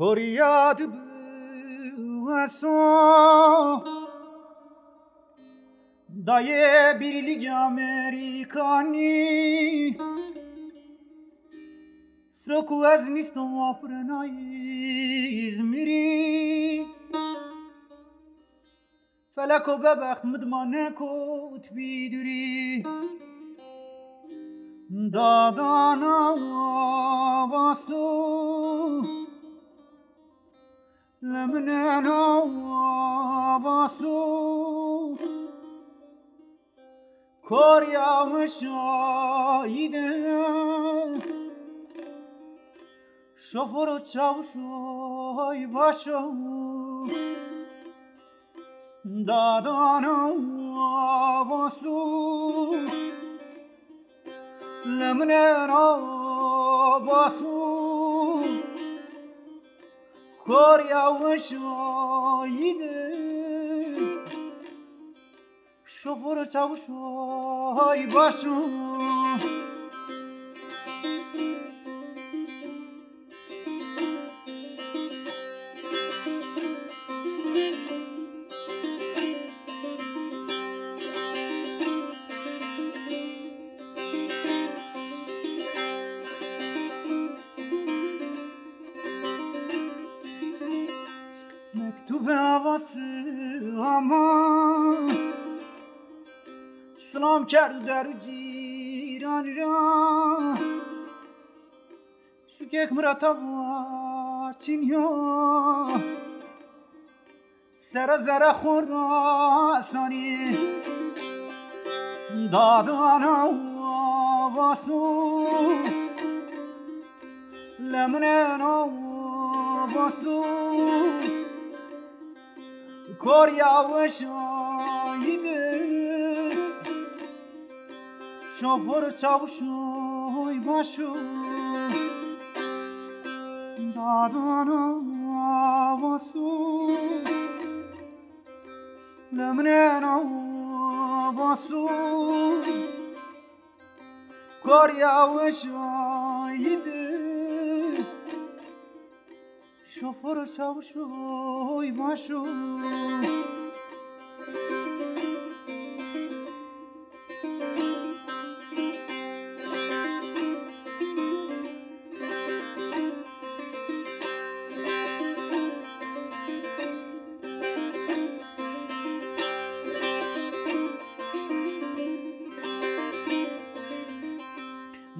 کریاد بوسو دایه بیرلیگ امریکانی سرکو از نیستم آپرنای میری فلک و ببخت مدمانه کوت بیدوری دادانا واسو لمننا واسو کاریا مشایده شفر و چاوشای باشو دادانا واسو لمننا باسو کاریا مشایده شفر و چاوشای باشو مکتوب واسه اما سلام کرد در جیران را. شکک مرتا چینیا سر زر خراسانی دادانا واسو لمننا واسو کاریا و شایده شافر چاوشوی باشو دادانا واسو لمننا واسو کاریا و شایده شافر چاوشوی باشو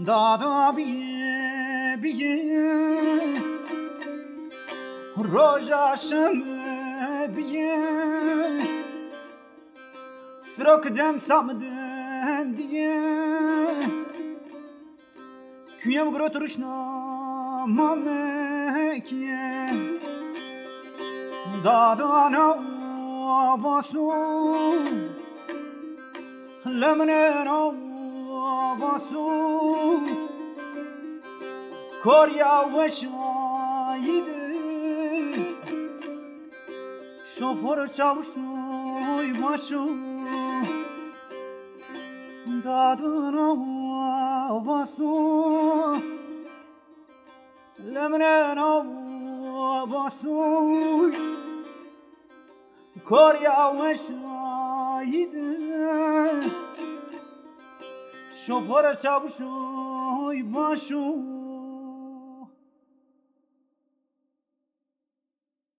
دادا بیه بیه روژا شمه Rojaşım biye Srok dem samdem diye Küyem gro turuşna mamekiye Dadana avasu. Lemnen avasu. Korya ve şayide شفر چاوشوی باشو دادنا واسو لمننا واسو کاریا و شایده شفر چاوشوی باشو